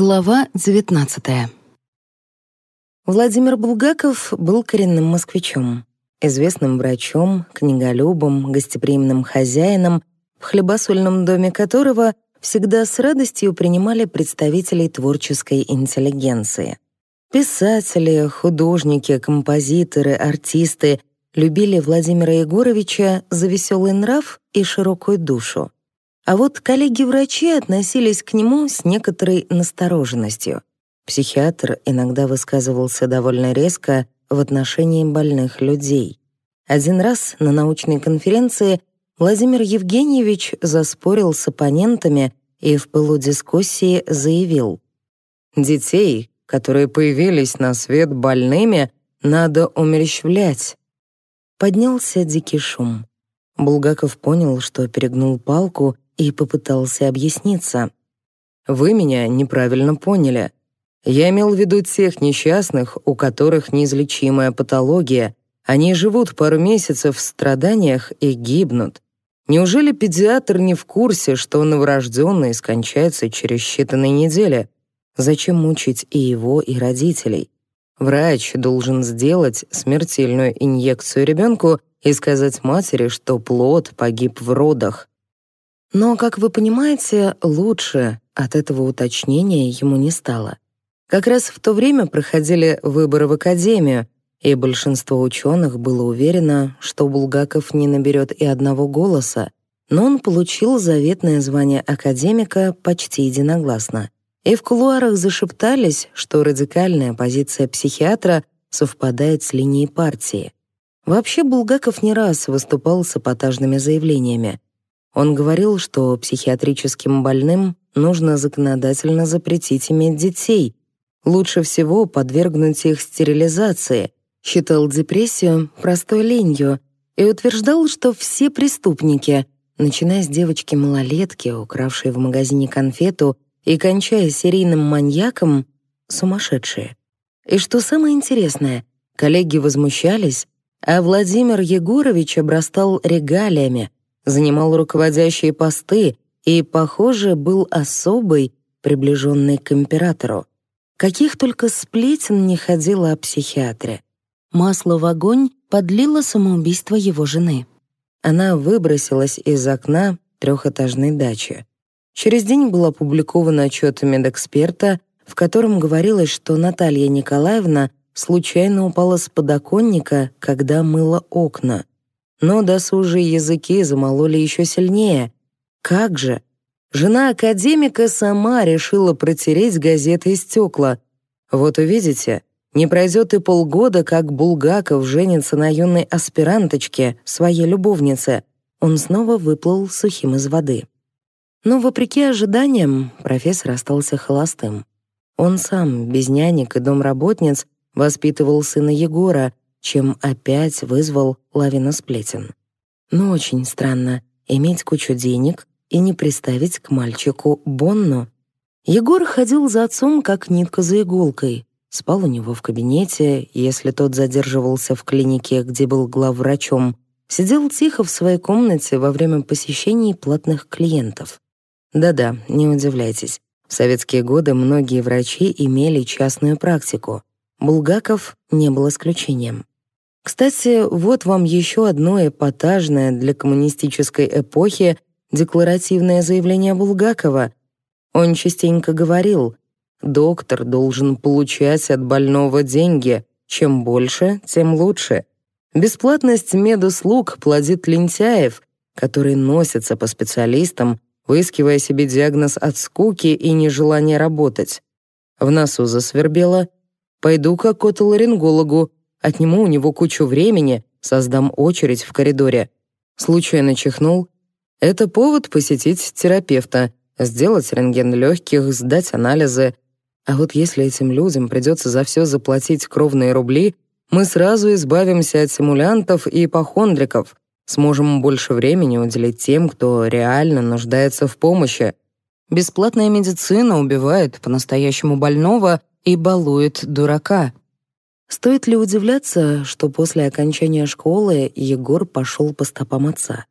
Глава 19 Владимир Булгаков был коренным москвичом, известным врачом, книголюбом, гостеприимным хозяином, в хлебосольном доме которого всегда с радостью принимали представителей творческой интеллигенции. Писатели, художники, композиторы, артисты любили Владимира Егоровича за веселый нрав и широкую душу. А вот коллеги-врачи относились к нему с некоторой настороженностью. Психиатр иногда высказывался довольно резко в отношении больных людей. Один раз на научной конференции Владимир Евгеньевич заспорил с оппонентами и в пылу дискуссии заявил «Детей, которые появились на свет больными, надо умерщвлять». Поднялся дикий шум. Булгаков понял, что перегнул палку и попытался объясниться. «Вы меня неправильно поняли. Я имел в виду тех несчастных, у которых неизлечимая патология. Они живут пару месяцев в страданиях и гибнут. Неужели педиатр не в курсе, что новорожденный скончается через считанные недели? Зачем мучить и его, и родителей? Врач должен сделать смертельную инъекцию ребенку и сказать матери, что плод погиб в родах. Но, как вы понимаете, лучше от этого уточнения ему не стало. Как раз в то время проходили выборы в академию, и большинство ученых было уверено, что Булгаков не наберет и одного голоса, но он получил заветное звание академика почти единогласно. И в кулуарах зашептались, что радикальная позиция психиатра совпадает с линией партии. Вообще Булгаков не раз выступал с эпатажными заявлениями. Он говорил, что психиатрическим больным нужно законодательно запретить иметь детей. Лучше всего подвергнуть их стерилизации, считал депрессию простой ленью и утверждал, что все преступники, начиная с девочки-малолетки, укравшей в магазине конфету, и кончая серийным маньяком, сумасшедшие. И что самое интересное, коллеги возмущались, а Владимир Егорович обрастал регалиями, занимал руководящие посты и, похоже, был особый, приближенный к императору. Каких только сплетен не ходило о психиатре. Масло в огонь подлило самоубийство его жены. Она выбросилась из окна трехэтажной дачи. Через день был опубликован отчет медэксперта, в котором говорилось, что Наталья Николаевна случайно упала с подоконника, когда мыла окна. Но досужие языки замололи еще сильнее. Как же? Жена академика сама решила протереть газеты и стекла. Вот увидите, не пройдет и полгода, как Булгаков женится на юной аспиранточке, своей любовнице. Он снова выплыл сухим из воды. Но, вопреки ожиданиям, профессор остался холостым. Он сам, без нянек и домработниц, воспитывал сына Егора, чем опять вызвал лавину сплетен. Но очень странно иметь кучу денег и не приставить к мальчику Бонну. Егор ходил за отцом как нитка за иголкой, спал у него в кабинете, если тот задерживался в клинике, где был главврачом, сидел тихо в своей комнате во время посещений платных клиентов. Да-да, не удивляйтесь. В советские годы многие врачи имели частную практику. Булгаков не был исключением. Кстати, вот вам еще одно эпатажное для коммунистической эпохи декларативное заявление Булгакова. Он частенько говорил, доктор должен получать от больного деньги, чем больше, тем лучше. Бесплатность медуслуг плодит лентяев, которые носятся по специалистам, выискивая себе диагноз от скуки и нежелания работать. В носу засвербело. Пойду-ка к отоларингологу, Отниму у него кучу времени, создам очередь в коридоре. Случайно чихнул. Это повод посетить терапевта, сделать рентген легких, сдать анализы. А вот если этим людям придется за все заплатить кровные рубли, мы сразу избавимся от симулянтов и ипохондриков, сможем больше времени уделить тем, кто реально нуждается в помощи. Бесплатная медицина убивает по-настоящему больного и балует дурака. Стоит ли удивляться, что после окончания школы Егор пошел по стопам отца?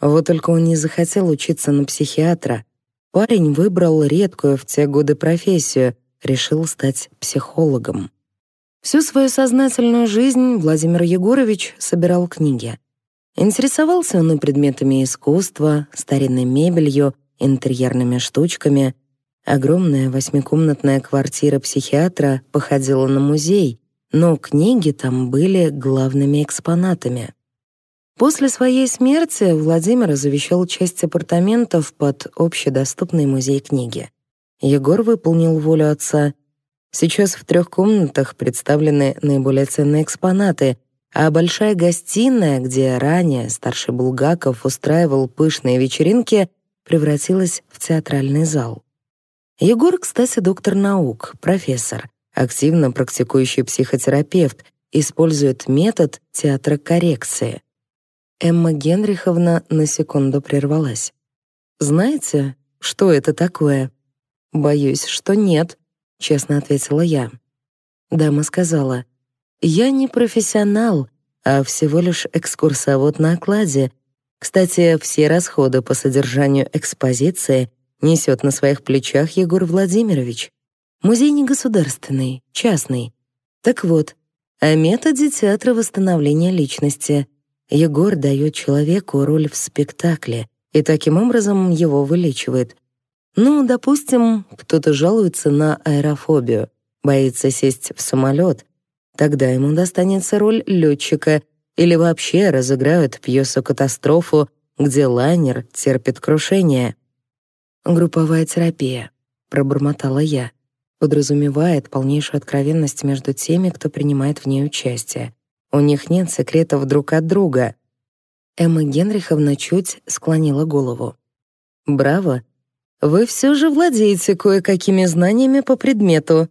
Вот только он не захотел учиться на психиатра. Парень выбрал редкую в те годы профессию, решил стать психологом. Всю свою сознательную жизнь Владимир Егорович собирал книги. Интересовался он и предметами искусства, старинной мебелью, интерьерными штучками. Огромная восьмикомнатная квартира психиатра походила на музей, но книги там были главными экспонатами. После своей смерти Владимир завещал часть апартаментов под общедоступный музей книги. Егор выполнил волю отца. Сейчас в трех комнатах представлены наиболее ценные экспонаты, а большая гостиная, где ранее старший Булгаков устраивал пышные вечеринки, превратилась в театральный зал. Егор, кстати, доктор наук, профессор, активно практикующий психотерапевт, использует метод театрокоррекции. Эмма Генриховна на секунду прервалась. «Знаете, что это такое?» «Боюсь, что нет», — честно ответила я. Дама сказала, «Я не профессионал, а всего лишь экскурсовод на окладе. Кстати, все расходы по содержанию экспозиции несет на своих плечах Егор Владимирович. Музей не государственный, частный. Так вот, о методе театра восстановления личности — Егор дает человеку роль в спектакле и таким образом его вылечивает. Ну, допустим, кто-то жалуется на аэрофобию, боится сесть в самолет. Тогда ему достанется роль летчика или вообще разыграют пьесу-катастрофу, где лайнер терпит крушение. «Групповая терапия», — пробормотала я, подразумевает полнейшую откровенность между теми, кто принимает в ней участие. У них нет секретов друг от друга. Эмма Генриховна чуть склонила голову. Браво. Вы все же владеете кое-какими знаниями по предмету.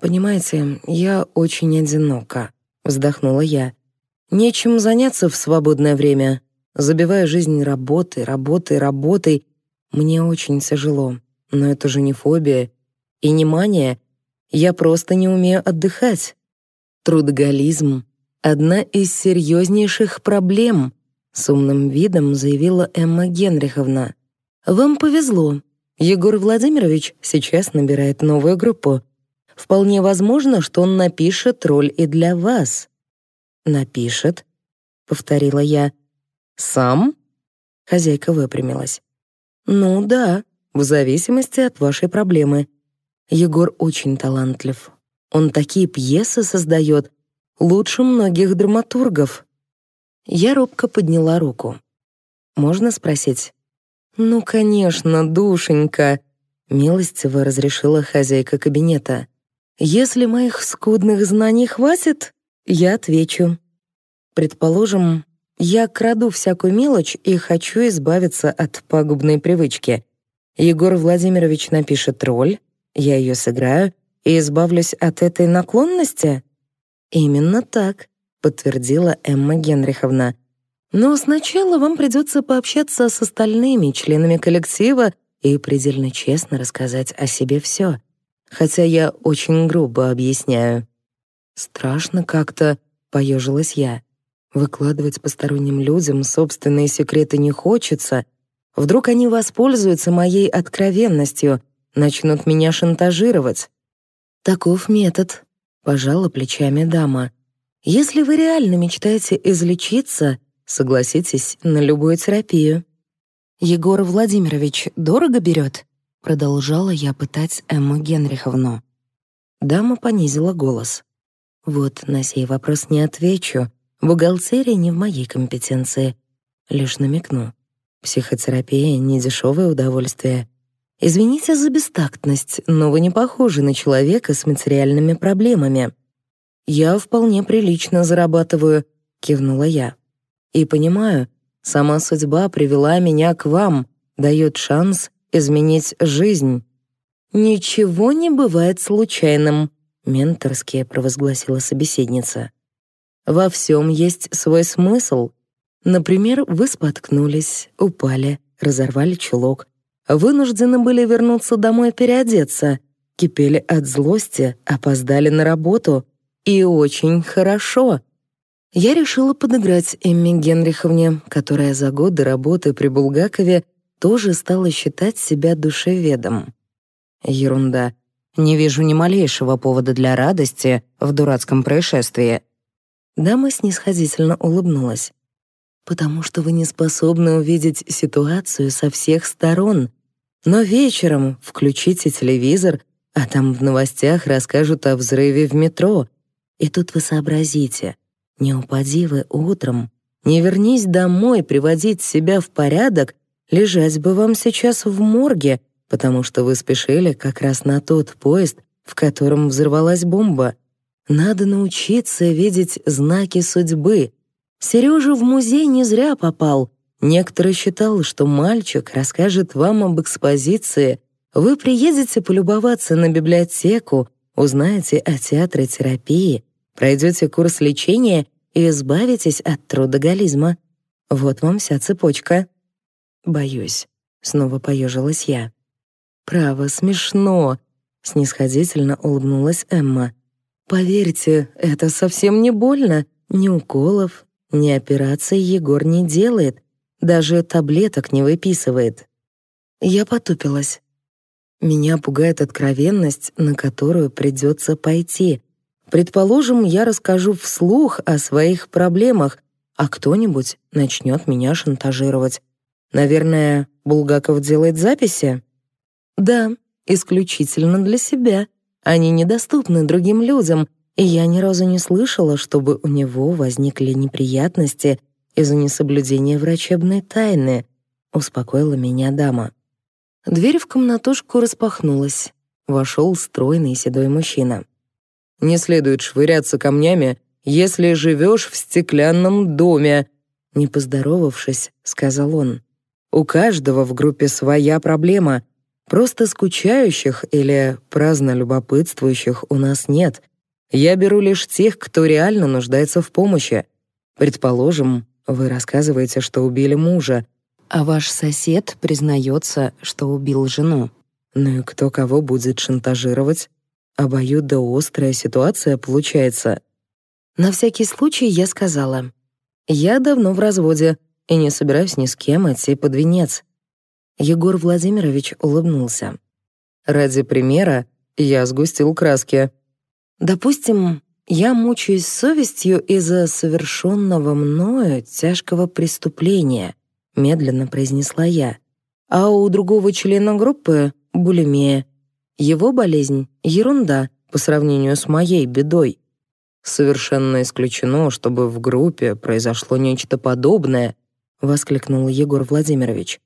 Понимаете, я очень одинока, вздохнула я. Нечем заняться в свободное время. Забиваю жизнь работой, работой, работой. Мне очень тяжело. Но это же не фобия и не мания. Я просто не умею отдыхать. Трудоголизм одна из серьезнейших проблем», — с умным видом заявила Эмма Генриховна. «Вам повезло. Егор Владимирович сейчас набирает новую группу. Вполне возможно, что он напишет роль и для вас». «Напишет?» — повторила я. «Сам?» — хозяйка выпрямилась. «Ну да, в зависимости от вашей проблемы. Егор очень талантлив. Он такие пьесы создает, лучше многих драматургов. Я робко подняла руку. Можно спросить? Ну, конечно, душенька, милостиво разрешила хозяйка кабинета. Если моих скудных знаний хватит, я отвечу. Предположим, я краду всякую мелочь и хочу избавиться от пагубной привычки. Егор Владимирович напишет роль, я ее сыграю и избавлюсь от этой наклонности? «Именно так», — подтвердила Эмма Генриховна. «Но сначала вам придется пообщаться с остальными членами коллектива и предельно честно рассказать о себе все. Хотя я очень грубо объясняю». «Страшно как-то», — поежилась я. «Выкладывать посторонним людям собственные секреты не хочется. Вдруг они воспользуются моей откровенностью, начнут меня шантажировать». «Таков метод», Пожала плечами дама. Если вы реально мечтаете излечиться, согласитесь на любую терапию. Егор Владимирович дорого берет? Продолжала я пытать Эмму Генриховну. Дама понизила голос. Вот на сей вопрос не отвечу. Бухгалтерия не в моей компетенции. Лишь намекну. Психотерапия — не дешевое удовольствие. Извините за бестактность, но вы не похожи на человека с материальными проблемами. Я вполне прилично зарабатываю, кивнула я. И понимаю, сама судьба привела меня к вам, дает шанс изменить жизнь. Ничего не бывает случайным, менторски провозгласила собеседница. Во всем есть свой смысл. Например, вы споткнулись, упали, разорвали чулок, вынуждены были вернуться домой переодеться, кипели от злости, опоздали на работу. И очень хорошо. Я решила подыграть Эмме Генриховне, которая за годы работы при Булгакове тоже стала считать себя душеведом. Ерунда. Не вижу ни малейшего повода для радости в дурацком происшествии. Дама снисходительно улыбнулась. «Потому что вы не способны увидеть ситуацию со всех сторон. Но вечером включите телевизор, а там в новостях расскажут о взрыве в метро. И тут вы сообразите, не упади вы утром, не вернись домой приводить себя в порядок, лежать бы вам сейчас в морге, потому что вы спешили как раз на тот поезд, в котором взорвалась бомба. Надо научиться видеть знаки судьбы. Сережа в музей не зря попал. Некоторые считал, что мальчик расскажет вам об экспозиции. Вы приедете полюбоваться на библиотеку, узнаете о театротерапии, пройдете курс лечения и избавитесь от трудоголизма. Вот вам вся цепочка. Боюсь, снова поежилась я. Право, смешно, снисходительно улыбнулась Эмма. Поверьте, это совсем не больно. Ни уколов, ни операций Егор не делает, даже таблеток не выписывает. Я потупилась. Меня пугает откровенность, на которую придется пойти. Предположим, я расскажу вслух о своих проблемах, а кто-нибудь начнет меня шантажировать. Наверное, Булгаков делает записи? Да, исключительно для себя. Они недоступны другим людям, и я ни разу не слышала, чтобы у него возникли неприятности из-за несоблюдения врачебной тайны, успокоила меня дама. Дверь в комнатушку распахнулась. Вошел стройный седой мужчина. «Не следует швыряться камнями, если живешь в стеклянном доме», не поздоровавшись, сказал он. «У каждого в группе своя проблема — Просто скучающих или праздно любопытствующих у нас нет. Я беру лишь тех, кто реально нуждается в помощи. Предположим, вы рассказываете, что убили мужа, а ваш сосед признается, что убил жену. Ну и кто кого будет шантажировать? Обоюдоострая ситуация получается. На всякий случай я сказала. Я давно в разводе и не собираюсь ни с кем идти под венец. Егор Владимирович улыбнулся. «Ради примера я сгустил краски». «Допустим, я мучаюсь совестью из-за совершенного мною тяжкого преступления», медленно произнесла я. «А у другого члена группы — булимия. Его болезнь — ерунда по сравнению с моей бедой». «Совершенно исключено, чтобы в группе произошло нечто подобное», — воскликнул Егор Владимирович.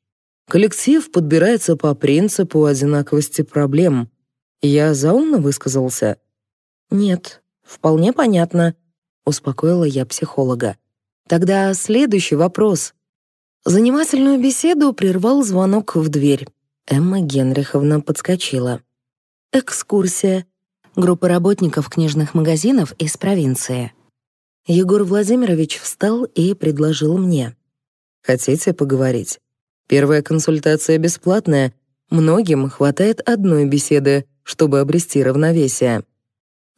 Коллектив подбирается по принципу одинаковости проблем. Я заумно высказался? Нет, вполне понятно, успокоила я психолога. Тогда следующий вопрос. Занимательную беседу прервал звонок в дверь. Эмма Генриховна подскочила. Экскурсия. Группа работников книжных магазинов из провинции. Егор Владимирович встал и предложил мне. «Хотите поговорить?» Первая консультация бесплатная. Многим хватает одной беседы, чтобы обрести равновесие.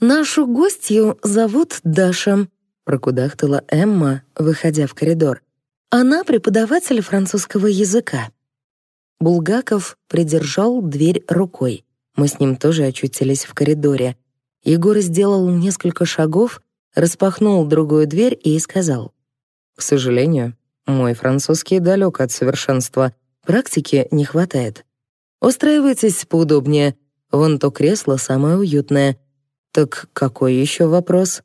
«Нашу гостью зовут Даша», — прокудахтала Эмма, выходя в коридор. «Она преподаватель французского языка». Булгаков придержал дверь рукой. Мы с ним тоже очутились в коридоре. Егор сделал несколько шагов, распахнул другую дверь и сказал. «К сожалению, мой французский далек от совершенства, практики не хватает. Устраивайтесь поудобнее, вон то кресло самое уютное. Так какой еще вопрос?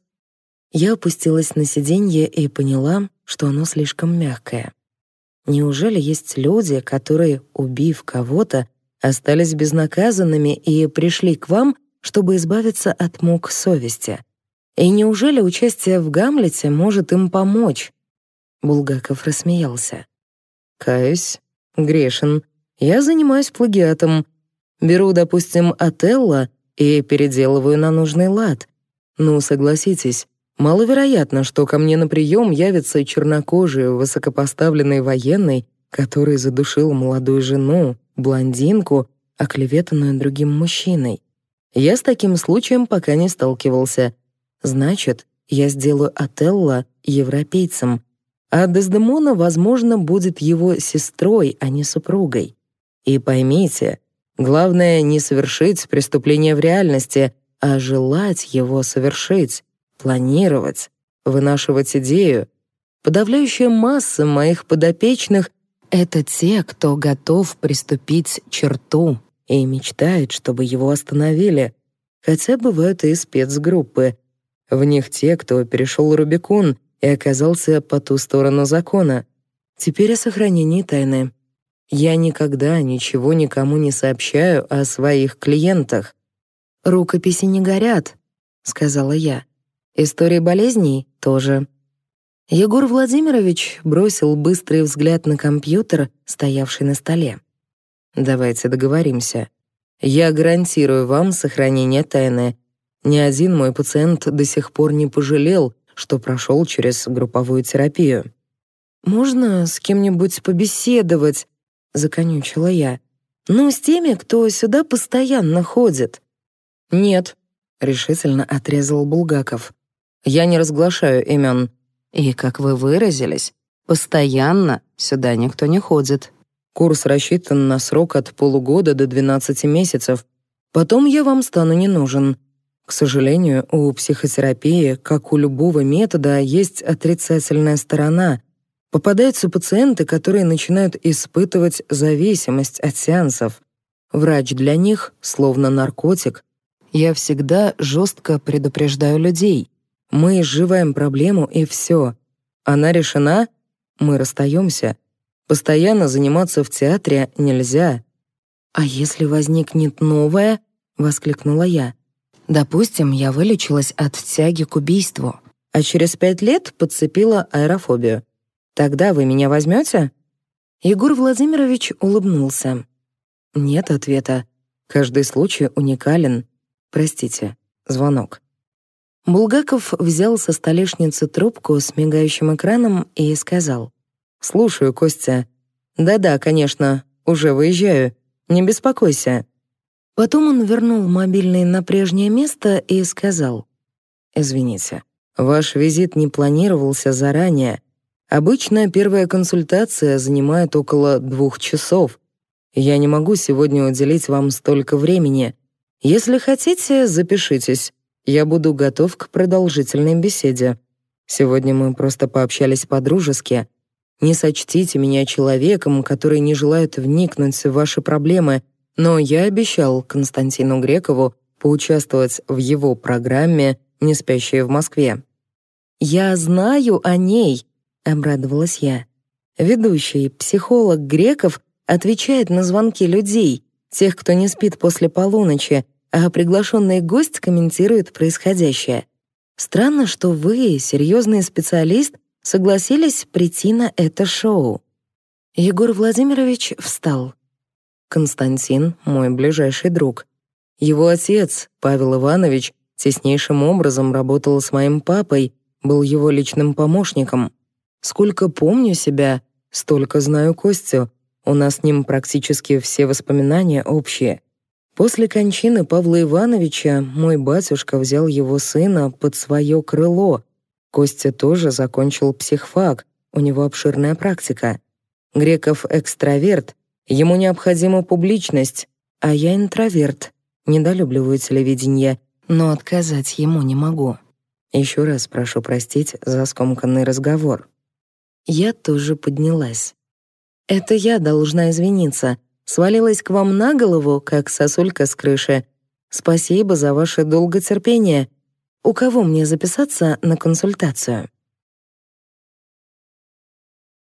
Я опустилась на сиденье и поняла, что оно слишком мягкое. Неужели есть люди, которые, убив кого-то, остались безнаказанными и пришли к вам, чтобы избавиться от мук совести? И неужели участие в Гамлете может им помочь? Булгаков рассмеялся. «Каюсь, грешен. Я занимаюсь плагиатом. Беру, допустим, Отелло и переделываю на нужный лад. Ну, согласитесь, маловероятно, что ко мне на прием явится чернокожий, высокопоставленный военный, который задушил молодую жену, блондинку, оклеветанную другим мужчиной. Я с таким случаем пока не сталкивался. Значит, я сделаю Отелло европейцем, а Дездемона, возможно, будет его сестрой, а не супругой. И поймите, главное не совершить преступление в реальности, а желать его совершить, планировать, вынашивать идею. Подавляющая масса моих подопечных — это те, кто готов приступить черту и мечтает, чтобы его остановили. Хотя бывают и спецгруппы. В них те, кто перешел Рубикон и оказался по ту сторону закона. Теперь о сохранении тайны. Я никогда ничего никому не сообщаю о своих клиентах. «Рукописи не горят», — сказала я. «Истории болезней тоже». Егор Владимирович бросил быстрый взгляд на компьютер, стоявший на столе. «Давайте договоримся. Я гарантирую вам сохранение тайны. Ни один мой пациент до сих пор не пожалел, что прошел через групповую терапию. «Можно с кем-нибудь побеседовать?» — законючила я. «Ну, с теми, кто сюда постоянно ходит». «Нет», — решительно отрезал Булгаков. «Я не разглашаю имен. И, как вы выразились, постоянно сюда никто не ходит. Курс рассчитан на срок от полугода до 12 месяцев. Потом я вам стану не нужен. К сожалению, у психотерапии, как у любого метода, есть отрицательная сторона. Попадаются пациенты, которые начинают испытывать зависимость от сеансов. Врач для них словно наркотик. Я всегда жестко предупреждаю людей. Мы изживаем проблему, и все. Она решена, мы расстаемся. Постоянно заниматься в театре нельзя. «А если возникнет новое?» — воскликнула я. Допустим, я вылечилась от тяги к убийству, а через пять лет подцепила аэрофобию. Тогда вы меня возьмете? Егор Владимирович улыбнулся. Нет ответа. Каждый случай уникален. Простите, звонок. Булгаков взял со столешницы трубку с мигающим экраном и сказал. «Слушаю, Костя. Да-да, конечно, уже выезжаю. Не беспокойся. Потом он вернул мобильный на прежнее место и сказал, «Извините, ваш визит не планировался заранее. Обычно первая консультация занимает около двух часов. Я не могу сегодня уделить вам столько времени. Если хотите, запишитесь. Я буду готов к продолжительной беседе. Сегодня мы просто пообщались по-дружески. Не сочтите меня человеком, который не желает вникнуть в ваши проблемы — но я обещал Константину Грекову поучаствовать в его программе «Не спящие в Москве». «Я знаю о ней», — обрадовалась я. Ведущий, психолог Греков, отвечает на звонки людей, тех, кто не спит после полуночи, а приглашенный гость комментирует происходящее. Странно, что вы, серьезный специалист, согласились прийти на это шоу. Егор Владимирович встал. Константин — мой ближайший друг. Его отец, Павел Иванович, теснейшим образом работал с моим папой, был его личным помощником. Сколько помню себя, столько знаю Костю. У нас с ним практически все воспоминания общие. После кончины Павла Ивановича мой батюшка взял его сына под свое крыло. Костя тоже закончил психфак, у него обширная практика. Греков экстраверт, Ему необходима публичность, а я интроверт, недолюбливаю телевидение, но отказать ему не могу. Еще раз прошу простить за скомканный разговор. Я тоже поднялась. Это я должна извиниться. Свалилась к вам на голову, как сосулька с крыши. Спасибо за ваше долготерпение. У кого мне записаться на консультацию?